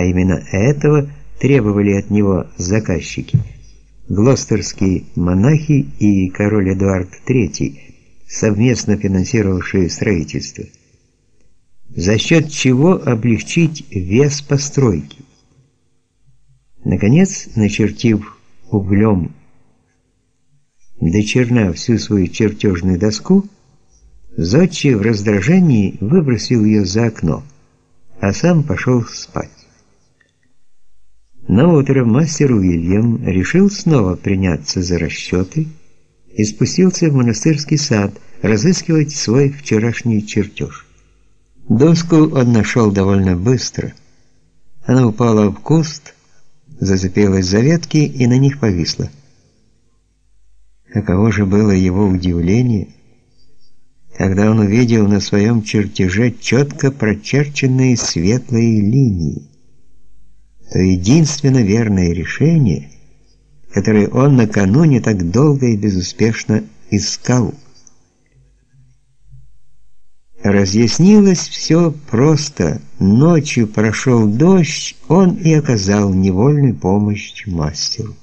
а именно этого требовали от него заказчики. Глостерские монахи и король Эдуард III, совместно финансировавшие строительство. За счет чего облегчить вес постройки. Наконец, начертив углем до черна всю свою чертежную доску, Зодчий в раздражении выбросил ее за окно, а сам пошел спать. На утро мастер Уильям решил снова приняться за расчеты и спустился в монастырский сад разыскивать свой вчерашний чертеж. Доску он нашел довольно быстро. Она упала в куст, зацепилась за ветки и на них повисла. Каково же было его удивление, когда он увидел на своем чертеже четко прочерченные светлые линии. То единственно верное решение, которое он накануне так долго и безуспешно искал. Разъяснилось все просто. Ночью прошел дождь, он и оказал невольную помощь мастеру.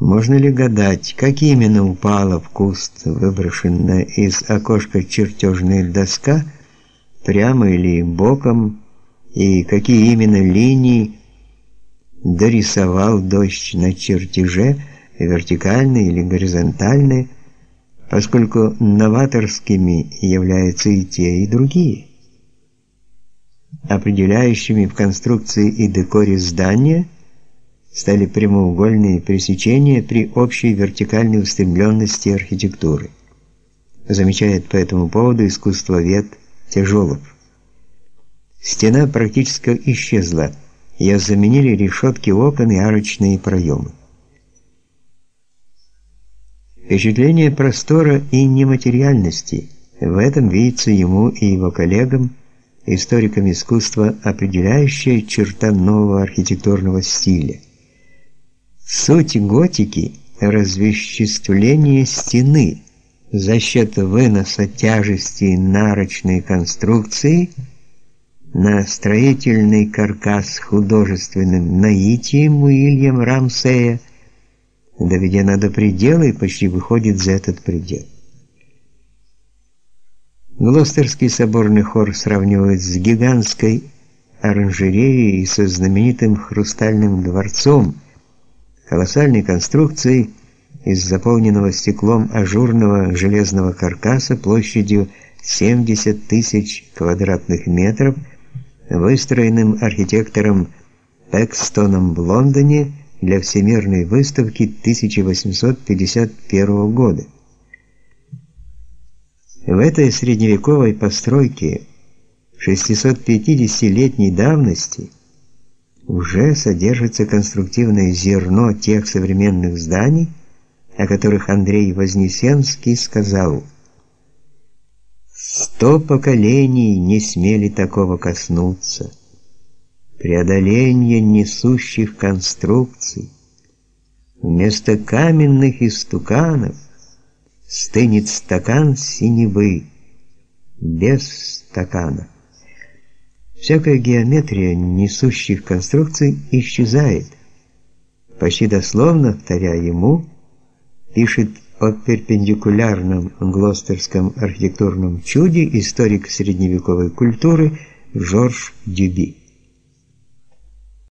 Можно ли гадать, как именно упала в куст выброшенная из окошка чертежная доска, прямо или боком, и какие именно линии дорисовал дождь на чертеже, вертикальные или горизонтальные, поскольку новаторскими являются и те, и другие. Определяющими в конструкции и декоре здания стали прямоугольные пересечения при общей вертикальной устремленности архитектуры. Замечает по этому поводу искусствовед Тяжелов. Стена практически исчезла. Ее заменили решетки окон и арочные проемы. Впечатление простора и нематериальности в этом видится ему и его коллегам, историкам искусства, определяющая черта нового архитектурного стиля. Суть готики развеществление стены за счет выноса тяжести нарочной конструкции на строительный каркас художественным наитием Уильям Рамсея доведена до предела и почти выходит за этот предел. Глостерский соборный хор сравнивают с гигантской оранжереей и со знаменитым хрустальным дворцом, колоссальной конструкцией из заполненного стеклом ажурного железного каркаса площадью 70 тысяч квадратных метров, выстроенным архитектором Пекстоном в Лондоне для Всемирной выставки 1851 года. В этой средневековой постройке 650-летней давности уже содержится конструктивное зерно тех современных зданий, о которых Андрей Вознесенский сказал: «Сто поколений не смели такого коснуться» преодоление несущих конструкций. Вместо каменных истуканов стынет стакан синевы без стакана. Всякая геометрия несущих конструкций исчезает. Почти дословно, повторяя ему, пишет о перпендикулярном глостерском архитектурном чуде историк средневековой культуры Жорж Дюби.